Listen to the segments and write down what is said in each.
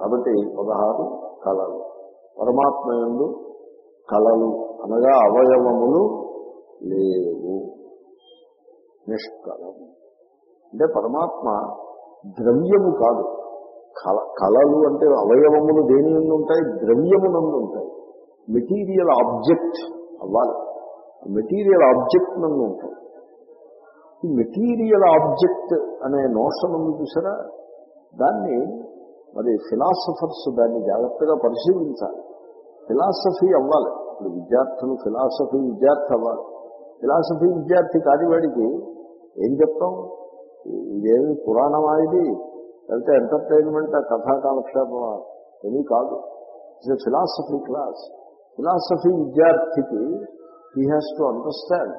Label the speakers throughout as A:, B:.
A: కాబట్టి పదహారు కళలు. పరమాత్మ ఎందు కళలు అనగా అవయవములు లేవు. నిష్కలం అంటే పరమాత్మ ద్రవ్యము కాదు. కళ కళలు అంటే అవయవములు దేని నుండి ఉంటాయి? ద్రవ్యము నందు ఉంటాయి. మెటీరియల్ ఆబ్జెక్ట్ అవ్వాలి. మెటీరియల్ ఆబ్జెక్ట్ నందు ఉంటాయి. ఈ మెటీరియల్ ఆబ్జెక్ట్ అనే నోషన్ ఉంది చూసారా? దాన్ని మరి ఫిలాసఫర్స్ దాన్ని జాగ్రత్తగా పరిశీలించాలి. ఫిలాసఫీ అవ్వాలి. ఇప్పుడు విద్యార్థులు ఫిలాసఫీ విద్యార్థి అవ్వాలి. ఫిలాసఫీ విద్యార్థి కానివాడికి ఏం చెప్తాం? ఇదేమి పురాణమా ఇది? లేకపోతే ఎంటర్టైన్మెంట్ కథా కాలక్షేపమా? ఏమీ కాదు. ఇట్స్ ఫిలాసఫీ క్లాస్ ఫిలాసఫీ విద్యార్థికి హీ హ్యాస్ టు అండర్స్టాండ్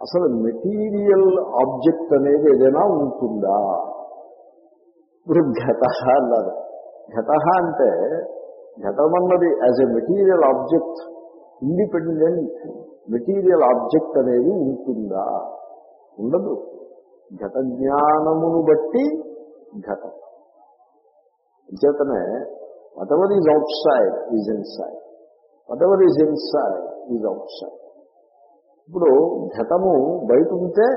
A: అసలు మెటీరియల్ ఆబ్జెక్ట్ అనేది ఏదైనా ఉంటుందా? ఇప్పుడు అన్నారు. ఘట అంటే ఘటం అన్నది as a material object independent material object అనేది ఉంటుందా? ఉండదు. ఘట జ్ఞానమును బట్టి ఘటం. చేతనే whatever is outside is inside whatever is inside is outside ఇప్పుడు ఘటము బయట ఉంటే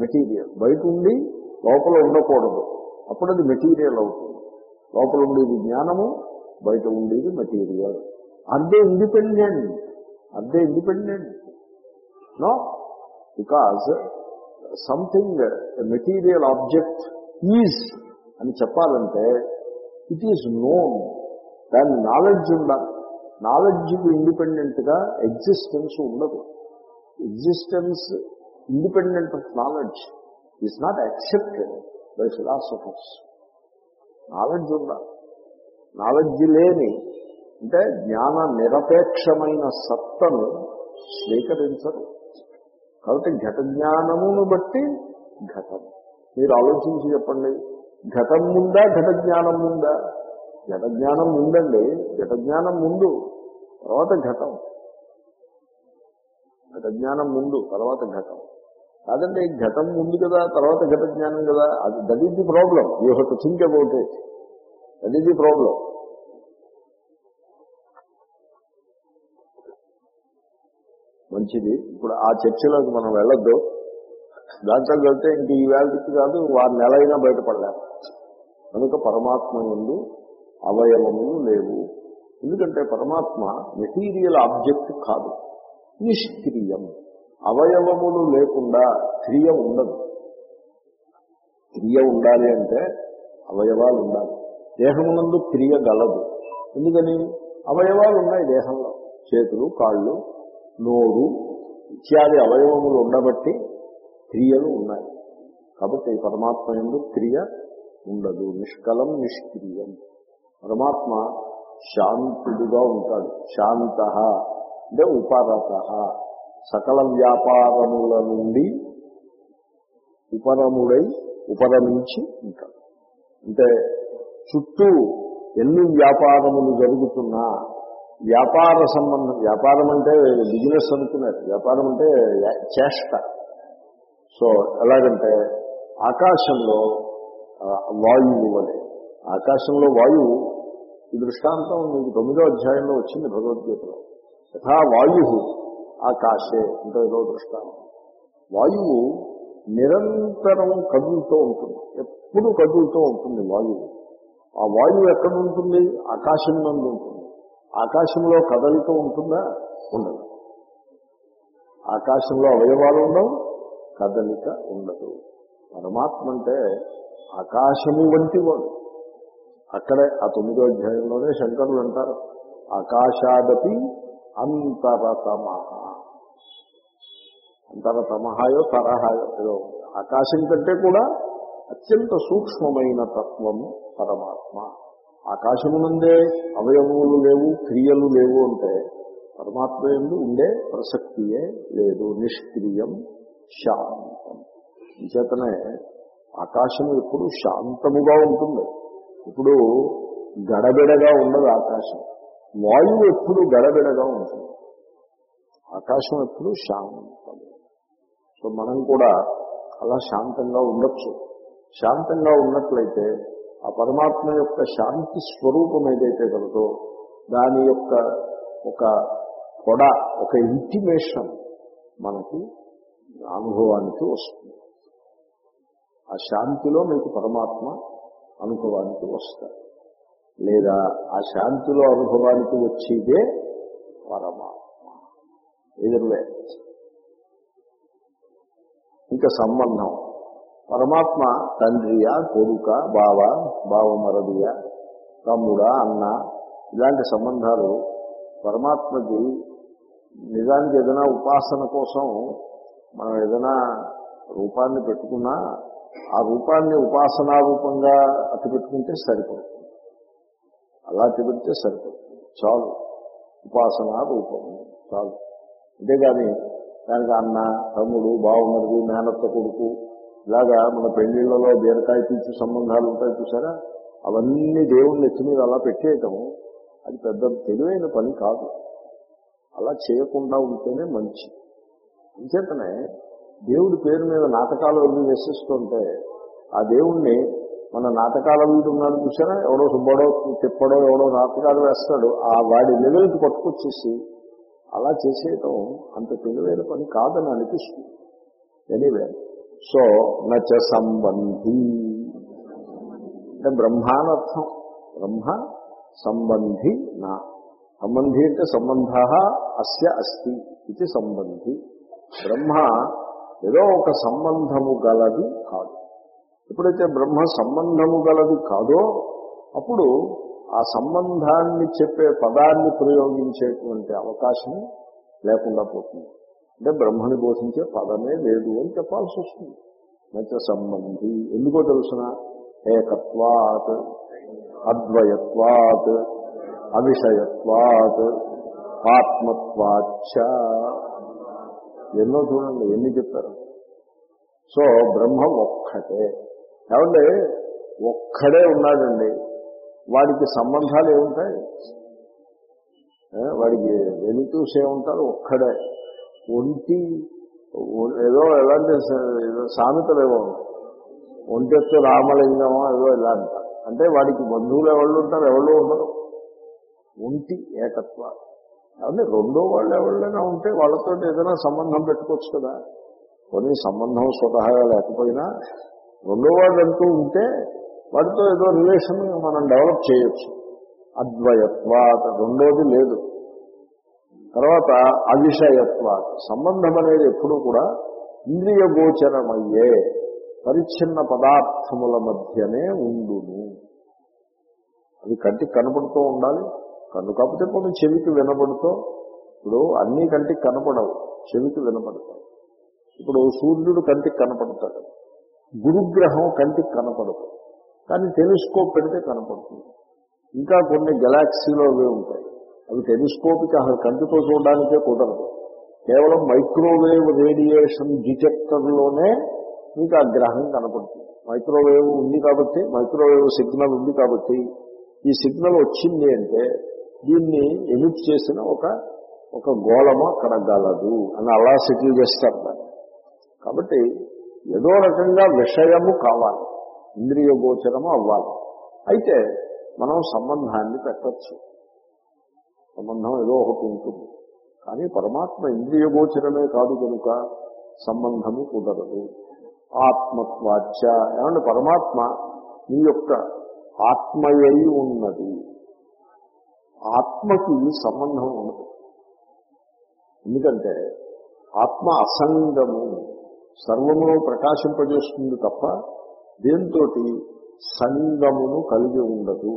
A: మెటీరియల్ బయట ఉండి లోపల ఉండకూడదు. అప్పుడు అది మెటీరియల్ అవుతుంది. లోపల ఉండేది జ్ఞానము బయట ఉండేది మెటీరియల్ అదే ఇండిపెండెంట్ అదే independent no because something material object is అని చెప్పాలంటే ఇట్ ఈజ్ నోన్ దాని నాలెడ్జ్ ఉండాలి. నాలెడ్జ్కి ఇండిపెండెంట్గా ఎగ్జిస్టెన్స్ ఉండదు. Existence independent of knowledge is not accepted by philosophers knowledge ఉండాలి నాలెడ్జ్ లేని అంటే జ్ఞాన నిరపేక్షమైన సత్తను స్వీకరించరు. కాబట్టి ఘట జ్ఞానమును బట్టి ఘటం. మీరు ఆలోచించి చెప్పండి. ఘటం ముందా ఘట జ్ఞానం ముందా ఘట జ్ఞానం ముందండి ఘట జ్ఞానం ముందు తర్వాత ఘటం. ఘట జ్ఞానం ముందు తర్వాత ఘటం. కాదండి ఘటం ఉంది కదా తర్వాత ఘట జ్ఞానం కదా అది that is the problem you have to think about it that is the problem మంచిది. ఇప్పుడు ఆ చర్చలోకి మనం వెళ్ళొద్దు. దాంట్లో వెళ్తే ఇంక ఈ వేళకి కాదు వారి నెల అయినా బయటపడలేము కనుక పరమాత్మ ముందు అవయవములు లేవు. ఎందుకంటే పరమాత్మ మెటీరియల్ ఆబ్జెక్ట్ కాదు. నిష్క్రియం. అవయవములు లేకుండా క్రియ ఉండదు. క్రియ ఉండాలి అంటే అవయవాలు ఉండాలి. దేహమునందు క్రియ గలదు. ఎందుకని? అవయవాలు ఉన్నాయి దేహంలో. చేతులు కాళ్ళు నోరు ఇత్యాది అవయవములు ఉండబట్టి క్రియలు ఉన్నాయి. కాబట్టి పరమాత్మ ఎందు క్రియ ఉండదు. నిష్కలం నిష్క్రియం. పరమాత్మ శాంతుడుగా ఉంటాడు. శాంత అంటే ఉపారత. సకల వ్యాపారముల నుండి ఉపరముడై ఉపరమించి ఉంటాడు. అంటే చుట్టూ ఎన్ని వ్యాపారములు జరుగుతున్నా వ్యాపార సంబంధం వ్యాపారం అంటే బిజినెస్ అనుకున్నారు. వ్యాపారం అంటే చేష్ట. సో ఎలాగంటే ఆకాశంలో వాయువు వలె. ఆకాశంలో వాయువు ఈ దృష్టాంతం మీకు తొమ్మిదో అధ్యాయంలో వచ్చింది భగవద్గీతలో. యథా వాయు ఆకాశే అంటే ఏదో దృష్టాంతం. వాయువు నిరంతరం కదులుతూ ఉంటుంది. ఎప్పుడు కదులుతూ ఉంటుంది వాయువు. ఆ వాయువు ఎక్కడ ఉంటుంది? ఆకాశం నందు ఉంటుంది. ఆకాశంలో కదలుతూ ఉంటుందా? ఉండదు. ఆకాశంలో అవయవాలు ఉండవు కదలిక ఉండదు. పరమాత్మ అంటే ఆకాశము వంటి వాడు. అక్కడే ఆ తొమ్మిదో అధ్యాయంలోనే శంకరులు అంటారు ఆకాశాదపి అంతరతమ అంతరతమహాయో తరహాయో ఏదో ఆకాశం కంటే కూడా అత్యంత సూక్ష్మమైన తత్వము పరమాత్మ. ఆకాశమునందే అవయవములు లేవు క్రియలు లేవు అంటే పరమాత్మ ఎందు ఉండే ప్రసక్తియే లేదు. నిష్క్రియం శాంతం. చేతనే ఆకాశం ఎప్పుడు శాంతముగా ఉంటుంది. ఇప్పుడు గడబిడగా ఉండదు ఆకాశం. వాయువు ఎప్పుడు గడబిడగా ఉంటుంది. ఆకాశం ఎప్పుడు శాంతం సో మనం కూడా అలా శాంతంగా ఉండొచ్చు. శాంతంగా ఉన్నట్లయితే ఆ పరమాత్మ యొక్క శాంతి స్వరూపం ఏదైతే కలదో దాని యొక్క ఒక పొడ ఒక ఇంటిమేషన్ మనకి అనుభవానికి వస్తుంది. ఆ శాంతిలో మీకు పరమాత్మ అనుభవానికి వస్తారు లేదా ఆ శాంతిలో అనుభవానికి వచ్చేదే పరమాత్మ. ఎదురువే ఇంకా సంబంధం. పరమాత్మ తండ్రియా కొడుక బావ బావమరదియ తమ్ముడా అన్న ఇలాంటి సంబంధాలు పరమాత్మకి నిజానికి ఏదైనా ఉపాసన కోసం మనం ఏదైనా రూపాన్ని పెట్టుకున్నా ఆ రూపాన్ని ఉపాసనా రూపంగా అతి పెట్టుకుంటే సరిపడుతుంది. అలా అతి పెడితే సరిపడుతుంది. చాలు. ఉపాసనా రూపము. చాలు. అంతేగాని దానికి అన్న తమ్ముడు బావమరిది మేనత్త కొడుకు ఇలాగా మన పెళ్ళిళ్ళలో బీరకాయ తీర్చు సంబంధాలు ఉంటాయి చూసారా? అవన్నీ దేవుణ్ణి ఎత్తి మీద అలా పెట్టేయటం అది పెద్ద తెలివైన పని కాదు. అలా చేయకుండా ఉంటేనే మంచి. అంచేతనే దేవుడి పేరు మీద నాటకాలు అవి వేసిస్తుంటే ఆ దేవుణ్ణి మన నాటకాల వీడు చూసారా? ఎవడో సుబ్బడో తిప్పడో ఎవడో నాటకాలు వేస్తాడు. ఆ వాడి లెవెల్కి పట్టుకొచ్చేసి అలా చేసేయటం అంత తెలివైన పని కాదని అనిపిస్తుంది. ఎనీవే సో నచ సంబంధి. అంటే బ్రహ్మానర్థం. బ్రహ్మ సంబంధి నా. సంబంధి అంటే సంబంధ అస్య అస్తి ఇది సంబంధి. బ్రహ్మ ఏదో ఒక సంబంధము గలది కాదు. ఎప్పుడైతే బ్రహ్మ సంబంధము గలది కాదో అప్పుడు ఆ సంబంధాన్ని చెప్పే పదాన్ని ప్రయోగించేటువంటి అవకాశం లేకుండా పోతుంది. అంటే బ్రహ్మని బోధించే పదమే లేదు అని చెప్పాల్సి వస్తుంది. మంచి సంబంధి. ఎందుకో తెలుసిన? ఏకత్వాత్ అద్వయత్వాత్ అవిషయత్వాత్ ఆత్మత్వాచ ఎన్నో చూడండి ఎన్ని చెప్పారు? సో బ్రహ్మ ఒక్కటే. ఏమంటే ఒక్కడే ఉన్నాడండి. వాడికి సంబంధాలు ఏముంటాయి? వాడికి రిలేటివ్స్ ఏముంటారు ఒక్కడే. ఒంటి ఏదో ఎలాంటి ఏదో సామెతలు ఏవో ఒంటెత్తు రామలింగమో ఏదో ఇలా అంటారు అంటే వాడికి బంధువులు ఎవళ్ళు ఉంటారు? ఎవళ్ళు ఉండరు? ఒంటి ఏకత్వ. అంటే రెండో వాళ్ళు ఎవళ్ళైనా ఉంటే వాళ్ళతో ఏదైనా సంబంధం పెట్టుకోవచ్చు కదా. కొన్ని సంబంధం స్వతహాగా లేకపోయినా రెండో వాళ్ళు అంటూ ఉంటే వాటితో ఏదో రిలేషన్ మనం డెవలప్ చేయొచ్చు. అద్వయత్వాత రెండోది లేదు. తర్వాత అవిషయత్వాత. సంబంధం అనేది ఎప్పుడూ కూడా ఇంద్రియ గోచరమయ్యే పరిచ్ఛిన్న పదార్థముల మధ్యనే ఉండును. అది కంటికి కనపడుతూ ఉండాలి. కన్ను కాకపోతే కొన్ని చెవికి వినపడుతూ ఇప్పుడు అన్నీ కంటికి కనపడవు. చెవికి వినపడతాయి. ఇప్పుడు సూర్యుడు కంటికి కనపడతాడు. గురుగ్రహం కంటికి కనపడదు. కానీ టెలిస్కోప్ పెడితే కనపడుతుంది. ఇంకా కొన్ని గెలాక్సీలో అవి ఉంటాయి. అవి టెలిస్కోప్కి అసలు కంటితో చూడడానికే కుదరదు. కేవలం మైక్రోవేవ్ రేడియేషన్ డిటెక్టర్లోనే మీకు ఆ గ్రహం కనపడుతుంది. మైక్రోవేవ్ ఉంది కాబట్టి మైక్రోవేవ్ సిగ్నల్ ఉంది కాబట్టి ఈ సిగ్నల్ వచ్చింది అంటే దీన్ని ఎమిట్ చేసిన ఒక ఒక గోళము అక్కడ గలదు అని అలా సెటిల్ చేస్తారు దాన్ని. కాబట్టి ఏదో రకంగా విషయము కావాలి. ఇంద్రియ గోచరము అవ్వాలి. అయితే మనం సంబంధాన్ని పెట్టచ్చు. సంబంధం ఏదో ఒకటి ఉంటుంది. కానీ పరమాత్మ ఇంద్రియ గోచరమే కాదు కనుక సంబంధము కుదరదు. ఆత్మత్వాచ ఏమంటే పరమాత్మ నీ యొక్క ఆత్మయై ఉన్నది. ఆత్మకి సంబంధం ఉండదు. ఎందుకంటే ఆత్మ అసంగము. సర్వములో ప్రకాశింపజేస్తుంది తప్ప దీంతో సంగమును కలిగి ఉండదు.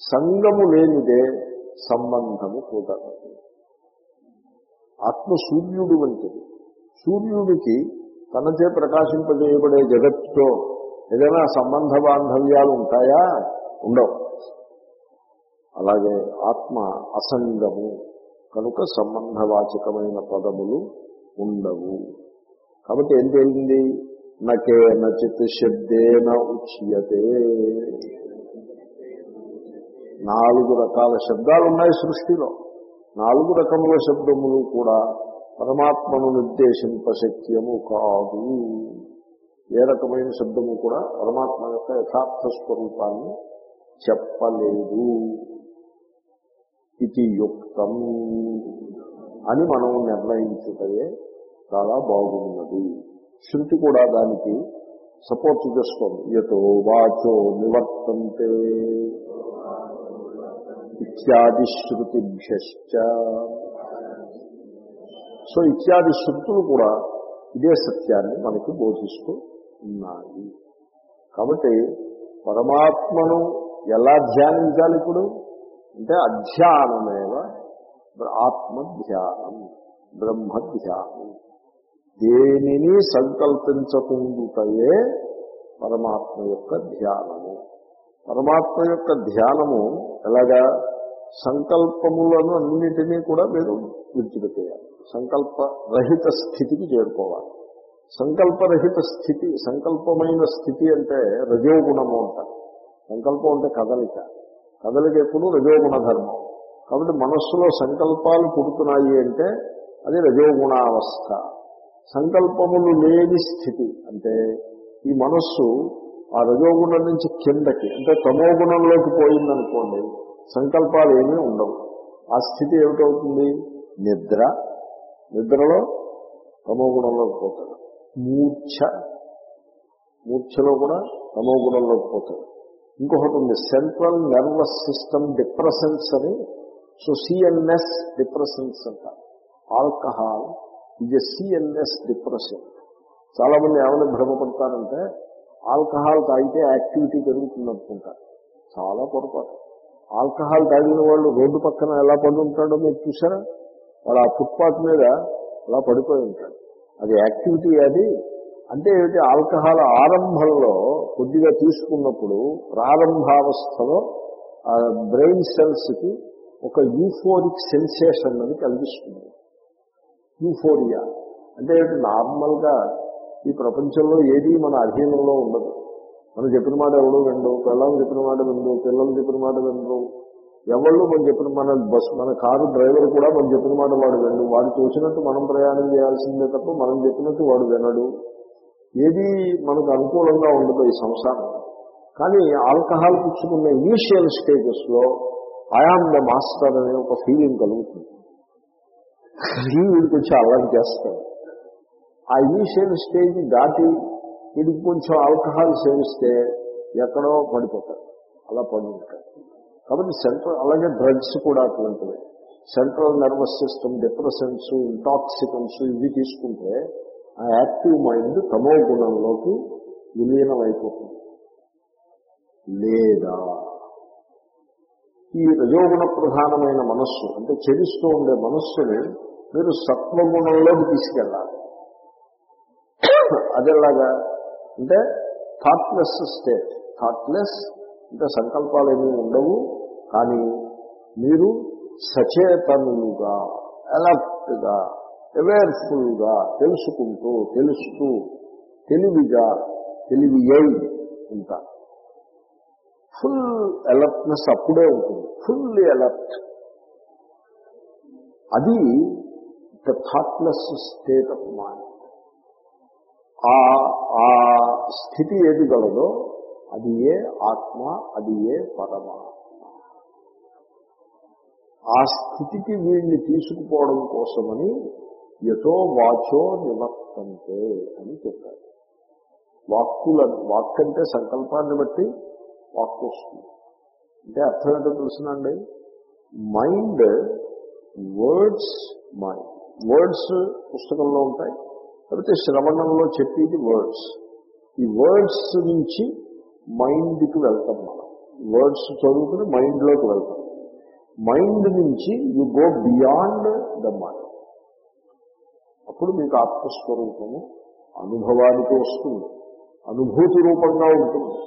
A: సంగము లేనిదే సంబంధము కుదరదు ఆత్మ సూర్యుడు వంటిది. సూర్యుడికి తనచే ప్రకాశింపజేయబడే జగత్తుతో ఏదైనా సంబంధ బాంధవ్యాలు ఉంటాయా? ఉండవు. అలాగే ఆత్మ అసంగము కనుక సంబంధవాచకమైన పదములు ఉండవు. కాబట్టి ఏం తేలింది నకేనచిత్ శబ్దేన ఉచ్యతే నాలుగు రకాల శబ్దాలు ఉన్నాయి సృష్టిలో. నాలుగు రకముల శబ్దములు కూడా పరమాత్మను నిర్దేశింపశక్యము కాదు. ఏ రకమైన శబ్దము కూడా పరమాత్మ యొక్క యథార్థ స్వరూపాన్ని చెప్పలేదు. ఇది యుక్తం అని మనం నిర్ణయించుటే చాలా బాగున్నది. శృతి కూడా దానికి సపోర్ట్ చేస్తోంది. యతో వాచో నివర్తంతే ఇత్యాది శృతిభ్యశ్చ. సో ఇత్యాది శృతులు కూడా ఇదే సత్యాన్ని మనకి బోధిస్తూ ఉన్నాయి. కాబట్టి పరమాత్మను ఎలా ధ్యానించాలి ఇప్పుడు? అంటే అధ్యానమేవ ఆత్మ ధ్యానం బ్రహ్మ ధ్యానం దేనిని సంకల్పించకుండుటయే పరమాత్మ యొక్క ధ్యానము. పరమాత్మ యొక్క ధ్యానము ఎలాగా? సంకల్పములను అన్నిటినీ కూడా మీరు విడిచిపెట్టేయాలి. సంకల్ప రహిత స్థితికి చేరుకోవాలి. సంకల్పరహిత స్థితి సంకల్పమైన స్థితి అంటే రజోగుణము అంటారు. సంకల్పం అంటే కదలిక. కదలిక ఎప్పుడు రజోగుణ ధర్మం. కాబట్టి మనస్సులో సంకల్పాలు పుడుతున్నాయి అంటే అది రజోగుణావస్థ. సంకల్పములు లేని స్థితి. అంటే ఈ మనస్సు ఆ రజోగుణం నుంచి కిందకి అంటే తమోగుణంలోకి పోయిందనుకోండి సంకల్పాలు ఏమీ ఉండవు. ఆ స్థితి ఏమిటవుతుంది? నిద్ర. నిద్రలో తమోగుణంలోకి పోతాడు మూర్ఛ. మూర్ఛలో కూడా తమోగుణంలోకి పోతాడు ఇంకొకటి ఉంది సెంట్రల్ నర్వస్ సిస్టమ్ డిప్రెసెన్స్ అని సో సిఎన్ఎస్ డిప్రెసెన్స్ అంట ఆల్కహాల్ ఇది సిఎన్ఎస్ డిప్రెషన్. చాలా మంది ఏమైనా భ్రమపడతారంటే ఆల్కహాల్ తాగితే యాక్టివిటీ పెరుగుతుంది అనుకుంటారు చాలా పొరపాటు. ఆల్కహాల్ తాగిన వాళ్ళు రోడ్డు పక్కన ఎలా పడి ఉంటాడో మీరు చూసారా వాళ్ళు ఆ ఫుట్పాత్ మీద అలా పడిపోయి ఉంటాడు. అది యాక్టివిటీ అది. అంటే ఏమిటి? ఆల్కహాల్ ఆరంభంలో కొద్దిగా తీసుకున్నప్పుడు ప్రారంభావస్థలో ఆ బ్రెయిన్ సెల్స్కి ఒక యూఫోరిక్ సెన్సేషన్ అని కలిగిస్తుంది. యూఫోరియా. అంటే నార్మల్గా ఈ ప్రపంచంలో ఏది మన అధీనంలో ఉండదు. మనం చెప్పిన మాట ఎవడు విండు పిల్లలు చెప్పిన మాట విండు పిల్లలు చెప్పిన మాట వినరు. ఎవళ్ళు మనం చెప్పిన మన బస్ మన కారు డ్రైవర్ కూడా మనం చెప్పిన మాట వాడు విండు వాడు చూసినట్టు మనం ప్రయాణం చేయాల్సిందే తప్ప మనం చెప్పినట్టు వాడు వినడు. ఏది మనకు అనుకూలంగా ఉండదు ఈ సంసారం. కానీ ఆల్కహాల్ పుచ్చుకున్న ఇనీషియల్ స్టేజెస్లో ఐఆమ్ ద మాస్టర్ అనే ఒక ఫీలింగ్ కలుగుతుంది. కలిగి వీడికి వచ్చి అల్లరి చేస్తాడు. ఆ ఇనీషియల్ స్టేజ్ దాటి వీడికి కొంచెం ఆల్కహాల్ సేవిస్తే ఎక్కడో పడిపోతాడు. అలా పడి ఉంటాడు కాబట్టి సెంట్రల్ అలాగే డ్రగ్స్ కూడా అటువంటివి. Central nervous system depressions intoxicants ఇవి తీసుకుంటే ఆ యాక్టివ్ మైండ్ తమో గుణంలోకి విలీనమైపోతుంది. లేదా ఈ రజోగుణ ప్రధానమైన మనస్సు అంటే చెలిస్తూ ఉండే మనస్సుని మీరు సత్వగుణంలోకి తీసుకెళ్ళాలి. అదేలాగా అంటే థాట్లెస్ స్టేట్ థాట్లెస్ అంటే సంకల్పాలు ఏమీ ఉండవు కానీ మీరు సచేతనులుగా అలర్ట్గా అవేర్ఫుల్గా తెలుసుకుంటూ తెలుస్తూ తెలివిగా తెలివి అయి ఉంటారు. ఫుల్ అలర్ట్నెస్ అప్పుడే ఉంటుంది. Fully alert. అది the thoughtless state of mind ఆ ఆ స్థితి ఏది గలదో అది ఏ ఆత్మ అది ఏ పరమాత్మ. ఆ స్థితికి వీడిని తీసుకుపోవడం కోసమని యథో వాచో నివర్తంతే అని చెప్పారు. వాక్కుల వాక్కంటే సంకల్పాన్ని బట్టి వాక్కు వస్తుంది. అంటే అర్థం ఏంటో తెలుసునండి? Mind words mind. వర్డ్స్ పుస్తకంలో ఉంటాయి. లేకపోతే శ్రవణంలో చెప్పేది వర్డ్స్. ఈ వర్డ్స్ నుంచి మైండ్కి వెళ్తాం మనం. వర్డ్స్ చదువుకుని మైండ్లోకి వెళ్తాం. మైండ్ నుంచి you go beyond the mind. అప్పుడు మీకు ఆత్మస్వరూపము అనుభవానికి వస్తుంది. అనుభూతి రూపంగా ఉంటుంది.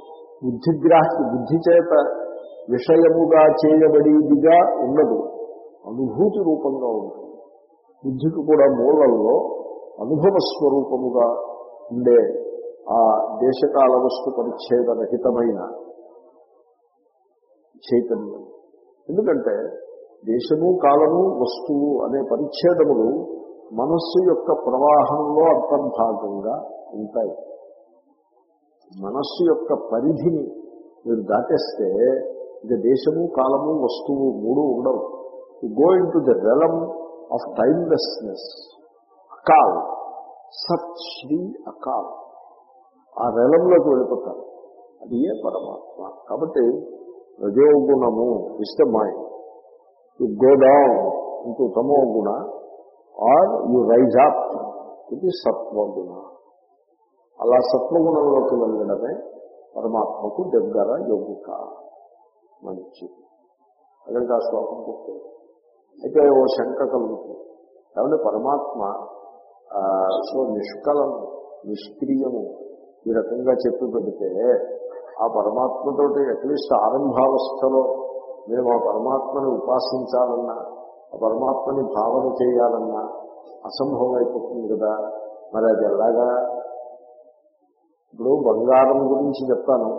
A: బుద్ధిగ్రాహి బుద్ధి చేత విషయముగా చేయబడేదిగా ఉండదు. అనుభూతి రూపంగా ఉంటుంది. బుద్ధికి కూడా మూలంలో అనుభవ స్వరూపముగా ఉండే ఆ దేశకాల వస్తు పరిచ్ఛేద రహితమైన చైతన్యం. ఎందుకంటే దేశము కాలము వస్తువు అనే పరిచ్ఛేదములు మనస్సు యొక్క ప్రవాహంలో అంతర్భాగంగా ఉంటాయి. మనస్సు యొక్క పరిధిని మీరు దాటేస్తే ఇక దేశము కాలము వస్తువు మూడు ఉండవు. Go into the realm of timelessness. Akal. Sat Sri Akal. ఆ రెలంలోకి వెళ్ళిపోతారు. అది ఏ పరమాత్మ? కాబట్టి రజోగుణము is the mind. You go down into తమో గుణ ఆర్ యు రైజ్ అప్ ఇది సత్వగుణ అలా సత్వగుణంలోకి వెళ్ళడమే పరమాత్మకు దగ్గర యోగిక. మంచిది. అక్కడికి ఆ శ్లోకం అయితే ఓ శంక కలుగుతుంది. కాబట్టి పరమాత్మ సో నిష్కలము నిష్క్రియము ఈ రకంగా చెప్పి పెడితే ఆ పరమాత్మతోటి అట్లీస్ట్ ఆరంభావస్థలో మేము ఆ పరమాత్మని ఉపాసించాలన్నా ఆ పరమాత్మని భావన చేయాలన్నా అసంభవం అయిపోతుంది కదా. మరి అది ఎలాగా? ఇప్పుడు బంగారం గురించి చెప్తాను.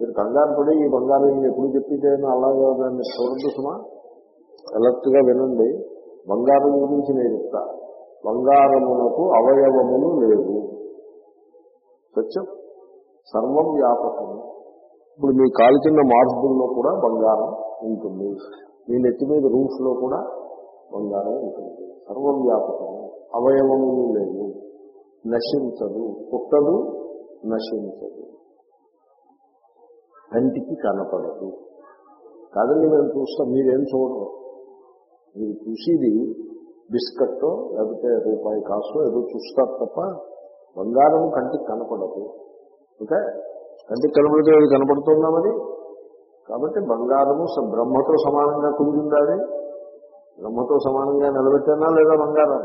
A: మీరు కంగారు పడి ఈ బంగారం ఎప్పుడు చెప్పితే అలాగే దాన్ని చూడదు సుమా. ఎలర్ట్గా వినండి. బంగారం గురించి నేను ఇస్తా బంగారమునకు అవయవములు లేవు. సత్యం? సర్వం వ్యాపకము ఇప్పుడు మీ కాలు కింద మార్బుల్లో కూడా బంగారం ఉంటుంది. మీ నెత్తి మీద రూఫ్లో కూడా బంగారం ఉంటుంది. సర్వం వ్యాపకము అవయవములు లేవు. నశించదు. పుట్టదు నశించదు. కంటికి కనపడదు. కాదండి మేము చూస్తాం మీరేం చూడరు. మీరు చూసేది బిస్కట్టో లేకపోతే రూపాయి కాసో ఏదో చూస్తారు తప్ప బంగారం కంటికి కనపడదు. ఓకే? కంటికి కనపడితే అది కనపడుతుందా మరి? కాబట్టి బంగారము బ్రహ్మతో సమానంగా కుదిరిందా బ్రహ్మతో సమానంగా నిలబెట్టానా లేదా బంగారం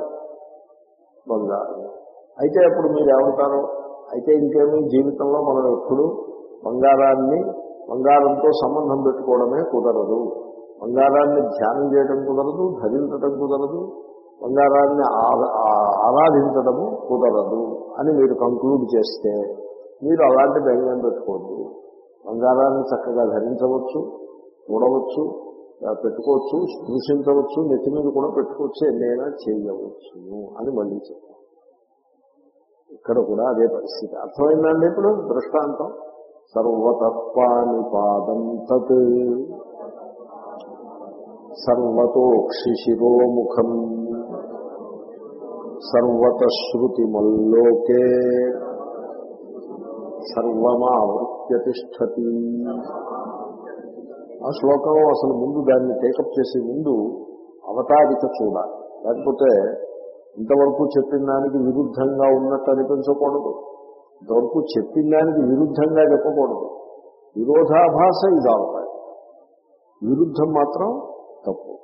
A: బంగారం. అయితే అప్పుడు మీరు ఏమంటారు? అయితే ఇంకేమీ జీవితంలో మనం ఎప్పుడు బంగారాన్ని బంగారంతో సంబంధం పెట్టుకోవడమే కుదరదు. బంగారాన్ని ధ్యానం చేయడం కుదరదు ధరించడం కుదరదు బంగారాన్ని ఆరాధించడము కుదరదు అని మీరు కంక్లూడ్ చేస్తే మీరు అలాంటి ధైర్యం పెట్టుకోవద్దు. బంగారాన్ని చక్కగా ధరించవచ్చు చూడవచ్చు పెట్టుకోవచ్చు స్పృశించవచ్చు నెత్తి మీద కూడా పెట్టుకోవచ్చు ఎన్నైనా చేయవచ్చు అని మళ్ళీ చెప్తాం ఇక్కడ కూడా అదే పరిస్థితి. అర్థమైందండి ఇప్పుడు దృష్టాంతం? సర్వతత్వాని పాదం తత్. సర్వతోక్షిశిరోముఖం సర్వతశ్రుతిమల్లోకే సర్వమావృత్య తిష్టతి ఆ శ్లోకం అసలు ముందు దాన్ని టేకప్ చేసే ముందు అవతారిక చూడాలి. లేకపోతే ఇంతవరకు చెప్పిన దానికి విరుద్ధంగా ఉన్నట్టు అనిపించకూడదు. ఇంతవరకు చెప్పిన దానికి విరుద్ధంగా చెప్పకూడదు. విరోధాభాస ఇది అవుతాయి విరుద్ధం మాత్రం తప్పు.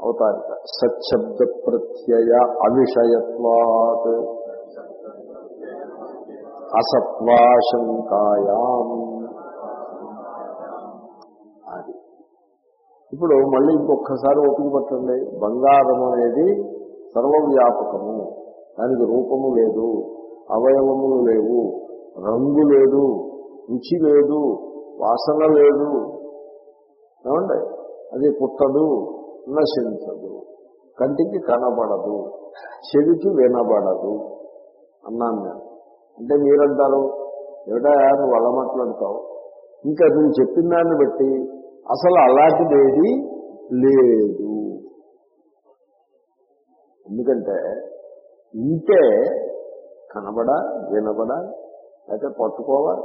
A: అవతారిక. సచ్చబ్ద ప్రత్యయ అవిషయత్వాత్ అసత్వాశంకాయాం. అది. ఇప్పుడు మళ్ళీ ఇంకొకసారి ఓపిక పట్టండి. బంగారం అనేది సర్వవ్యాపకము. దానికి రూపము లేదు అవయవములు లేవు రంగు లేదు రుచి లేదు వాసన లేదు. ఏమండి? అది పుట్టదు నశించదు. కంటికి కనబడదు చెవికి వినబడదు అన్నాను నేను. అంటే మీరంటారు ఏమిటా నువ్వు అలా మాట్లాడతావు? ఇంకా నువ్వు చెప్పిన దాన్ని బట్టి అసలు అలాంటిదేది లేదు. ఎందుకంటే ఇంటే కనబడాలి వినబడాలి లేకపోతే పట్టుకోవాలి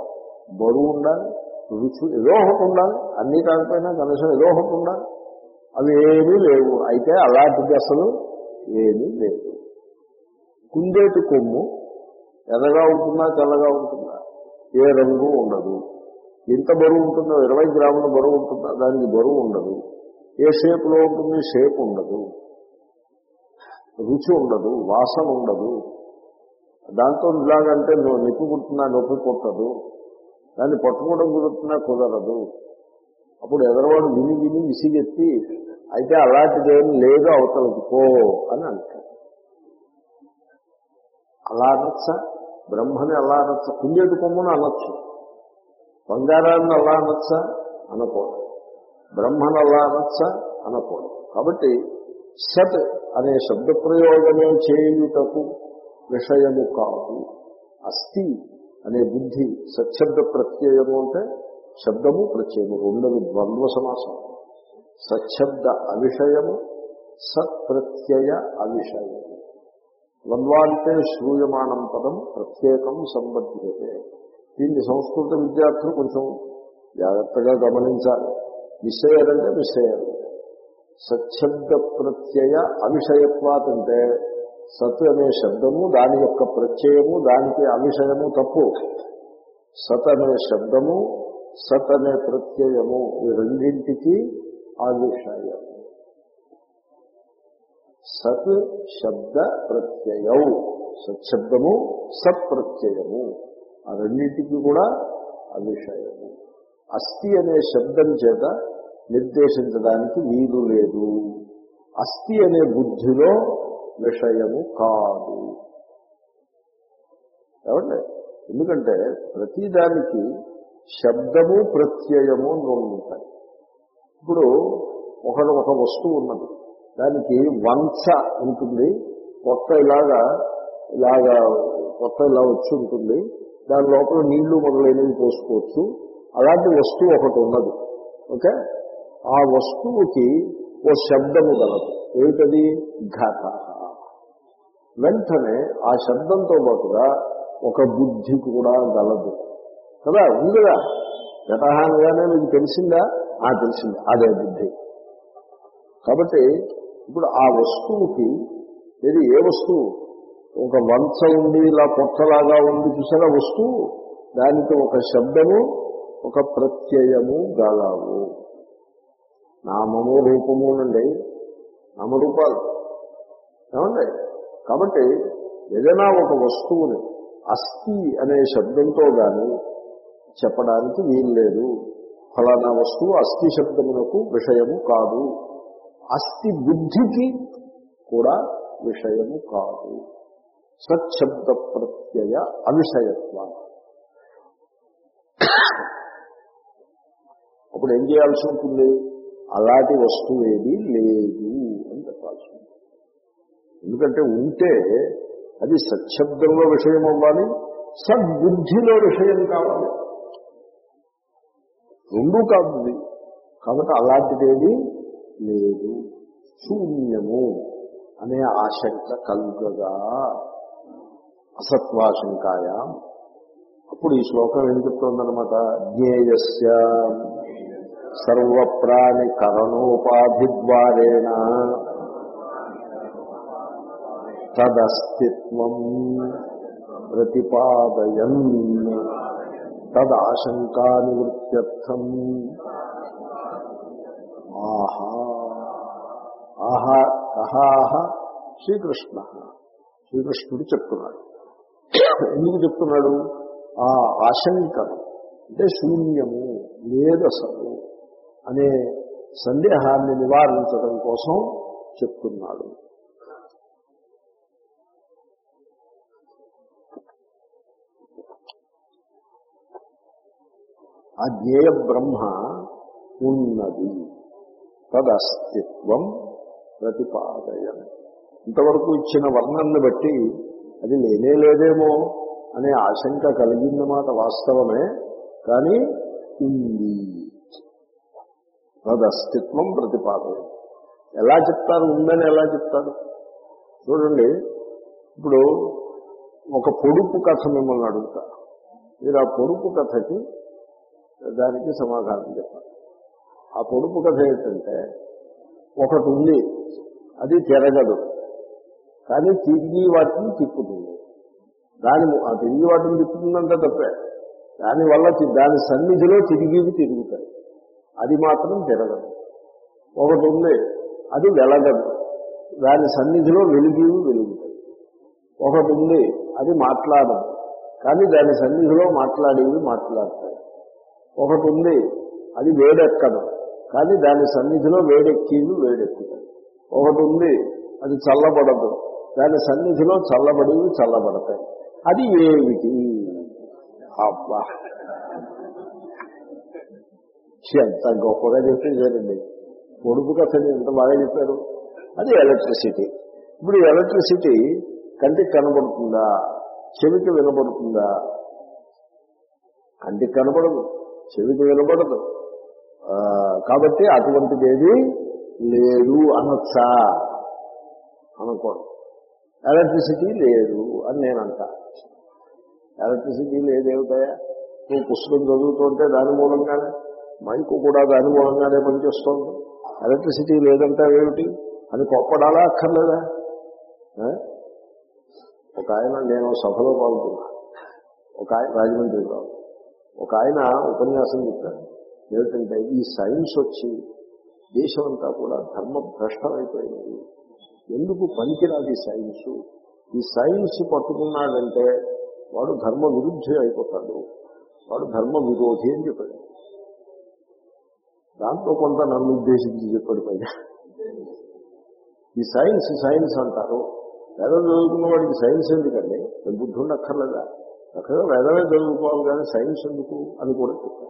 A: బరువు ఉండాలి రుచి ఏదో ఒకటి ఉండాలి. అన్ని కాకపోయినా కనీసం ఏదో ఒకటి ఉండాలి. అవి ఏమీ లేవు. అయితే అలాంటిది అసలు ఏమీ లేదు. కుందేటి కొమ్ము ఎర్రగా ఉంటుందా తెల్లగా ఉంటుందా? ఏ రంగు ఉండదు. ఎంత బరువు ఉంటుందో ఇరవై గ్రాముల బరువు ఉంటుందా దానికి బరువు ఉండదు. ఏ షేప్లో ఉంటుంది షేప్ ఉండదు. రుచి ఉండదు వాసన ఉండదు. దాంతో ఇలాగంటే నువ్వు నొప్పి పుట్టినా నొప్పి పుట్టదు. దాన్ని పట్టుకోవడం కుదురుతున్నా కుదరదు. అప్పుడు ఎదరవాడు విని విని విసిగెత్తి అయితే అలాంటిదేం లేదు అవతలకి పో అని అంటాడు. అలా అనొచ్చా? బ్రహ్మని అలా నచ్చ కుందేటి కొమ్మును అనొచ్చు. బంగారాన్ని అలా నచ్చ అనకూడదు. బ్రహ్మను అలా నచ్చ అనకూడదు. కాబట్టి సత్ అనే శబ్ద ప్రయోగమే చేయుటకు విషయము కాదు. అస్థి అనే బుద్ధి సచ్చబ్ద ప్రత్యయము అంటే శబ్దము ప్రత్యయము రెండవి ద్వంద్వ సమాసం. సచ్చబ్ద అవిషయము సత్ప్రత్యయ అవిషయము. ద్వంద్వాంతే శ్రూయమాణం పదం ప్రత్యేకం సంబద్ధ్యతే. దీన్ని సంస్కృత విద్యార్థులు కొంచెం జాగ్రత్తగా గమనించాలి. మిస్ అయ్యారంటే మిస్ అయ్యారు సచ్చబ్ద ప్రత్యయ అవిషయత్వాత్ అంటే సత్ అనే శబ్దము దాని యొక్క ప్రత్యయము దానికి అవిషయము తప్పు. సత్ అనే శబ్దము సత్ అనే ప్రత్యయము ఈ రెండింటికి అవిషయము. సత్ శబ్ద ప్రత్యయం. సత్శబ్దము సత్ప్రత్యయము ఆ రెండింటికి కూడా అవిషయము. అస్థి అనే శబ్దం చేత నిర్దేశించడానికి వీలు లేదు. అస్థి అనే బుద్ధిలో విషయము కాదు. ఏమంటే ఎందుకంటే ప్రతిదానికి శబ్దము ప్రత్యయము రెండు ఉంటాయి. ఇప్పుడు ఒకడు ఒక వస్తువు ఉన్నది. దానికి వంచ ఉంటుంది. కొత్త ఇలాగా ఇలాగా కొత్త ఇలా వచ్చి ఉంటుంది. దాని లోపల నీళ్ళు మొదలైనవి పోసుకోవచ్చు. అలాంటి వస్తువు ఒకటి ఉన్నది. ఓకే? ఆ వస్తువుకి ఓ శబ్దము గలదు ఏమిటది? ఘట వెంటనే ఆ శబ్దంతో పాటుగా ఒక బుద్ధి కూడా గలదు. కదా? ఉందిగా? ఘట మీకు తెలిసిందా? ఆ తెలిసింది. అదే బుద్ధి. కాబట్టి ఇప్పుడు ఆ వస్తువుకి ఇది ఏ వస్తువు? ఒక వంచ ఉండి ఇలా పొట్టలాగా ఉంది చూసారా వస్తువు? దానికి ఒక శబ్దము ఒక ప్రత్యయము గలవు. నామము రూపము నుండి నామరూపాలు. ఏమండి? కాబట్టి ఏదైనా ఒక వస్తువుని అస్థి అనే శబ్దంతో గాని చెప్పడానికి వీల్లేదు ఫలానా వస్తువు అస్థి శబ్దమునకు విషయము కాదు. అస్థి బుద్ధికి కూడా విషయము కాదు. సత్శబ్ద ప్రత్యయ అవిషయత్వ అప్పుడు ఏం చేయాల్సి ఉంటుంది? అలాంటి వస్తువు ఏది లేదు అని చెప్పాల్సి ఉంటుంది. ఎందుకంటే ఉంటే అది సత్శబ్దంలో విషయం అవ్వాలి సద్బుద్ధిలో విషయం కావాలి. రెండూ కాదు. కాబట్టి అలాంటిదేది లేదు. శూన్యము అనే ఆశంక కలుగగా అసత్వాశంకాయ. అప్పుడు ఈ శ్లోకం ఏం చెప్తోందనమాట జ్ఞేయస్య సర్వప్రాణి కరణోపాధి ద్వారేణ తదస్తిత్వం ప్రతిపాదయన్ తదాశంకా నివృత్త్యర్థం ఆహా. ఆహా. కహాహ శ్రీకృష్ణ. శ్రీకృష్ణుడు చెప్తున్నాడు. ఎందుకు చెప్తున్నాడు? ఆ ఆశంకను అంటే శూన్యము లేదసలు అనే సందేహాన్ని నివారించడం కోసం చెప్తున్నాడు. ఆ జ్ఞేయ బ్రహ్మ ఉన్నది. తదస్తిత్వం ప్రతిపాదయం ఇంతవరకు ఇచ్చిన వర్ణాన్ని బట్టి అది లేనే లేదేమో అనే ఆశంక కలిగిందన్నమాట వాస్తవమే కానీ ఉంది. తదస్తిత్వం ప్రతిపాదయం ఎలా చెప్తారు? ఉందని ఎలా చెప్తారు? చూడండి ఇప్పుడు ఒక పొడుపు కథ మిమ్మల్ని అడుగుతా. మీరు ఆ పొడుపు కథకి దానికి సమాధానం చెప్పాలి. ఆ పొడుపు కథ ఏంటంటే ఒకటి ఉంది అది తిరగదు. కానీ తిరిగి వాటిని తిప్పుతుంది. దాని ఆ తిరిగి వాటిని తిప్పుతుందంటే తప్పే. దానివల్ల దాని సన్నిధిలో తిరిగివి తిరుగుతాయి. అది మాత్రం తిరగదు. ఒకటి ఉంది అది వెలగదు. దాని సన్నిధిలో వెలిగివి వెలుగుతాయి. ఒకటి ఉంది అది మాట్లాడదు. కానీ దాని సన్నిధిలో మాట్లాడేవి మాట్లాడతాయి. ఒకటి ఉంది అది వేడెక్కదు. కానీ దాని సన్నిధిలో వేడెక్కివి వేడెక్కుతాయి ఒకటి ఉంది అది చల్లబడదు. దాని సన్నిధిలో చల్లబడివి చల్లబడతాయి. అది ఏమిటి? అబ్బా! ఎంత గొప్పగా చెప్పేశారండి పొడుపు కథని ఎంత బాగా చెప్పారు. అది ఎలక్ట్రిసిటీ. ఇప్పుడు ఎలక్ట్రిసిటీ కంటికి కనబడుతుందా? చెవికి వినబడుతుందా? కంటికి కనబడదు. చెవికి వినబడదు. కాబట్టి అటువంటిది ఏది లేదు అనొచ్చా. అనుకోండి ఎలక్ట్రిసిటీ లేదు అని నేను అంటా ఎలక్ట్రిసిటీ లేదేమిటయా నువ్వు పుస్తకం చదువుతుంటే దాని మూలంగానే మైకు కూడా దాని మూలంగానే పనిచేస్తోంది. ఎలక్ట్రిసిటీ లేదంటావేమిటి అని కొప్పడాలా అక్కర్లేదా? ఒక ఆయన నేను సభలో పాల్గొన్నా. ఒక ఆయన రాజమండ్రిలో. ఒక ఆయన ఉపన్యాసం చెప్పారు ఏమిటంటే ఈ సైన్స్ వచ్చి దేశం అంతా కూడా ధర్మ భ్రష్టమైపోయింది ఎందుకు పనికిరాదు ఈ సైన్స్? ఈ సైన్స్ పట్టుకున్నాడంటే వాడు ధర్మ విరుద్ధి అయిపోతాడు. వాడు ధర్మ విరోధి అని చెప్పాడు. దాంతో కొంత నన్ను ఉద్దేశించి చెప్పాడు పైగా. ఈ సైన్స్ సైన్స్ అంటారు. పేద చదువుకున్న వాడికి సైన్స్ ఎందుకండి? బుద్ధి ఉండక్కర్లేదా చక్కగా వేదమే చదువుకోవాలి కానీ సైన్స్ ఎందుకు అని కూడా చెప్పాను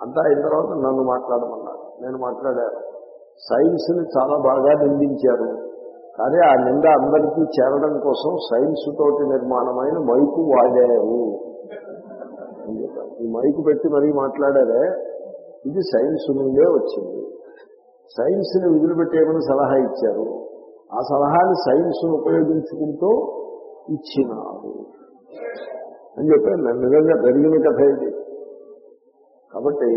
A: అంతా అయిన తర్వాత నన్ను మాట్లాడమన్నారు. నేను మాట్లాడాను. సైన్స్ని చాలా బాగా నిందించారు. కానీ ఆ నింద అందరికీ చేరడం కోసం సైన్స్ తోటి నిర్మాణమైన మైకు వాడారు. ఈ మైకు పెట్టి మరీ మాట్లాడారే ఇది సైన్స్ నుండే వచ్చింది. సైన్స్ని వదిలిపెట్టేయమని సలహా ఇచ్చారు. ఆ సలహాని సైన్స్ను ఉపయోగించుకుంటూ ఇచ్చినారు. అని చెప్పాను నిజంగా జరిగిన కథ ఇది. కాబట్టి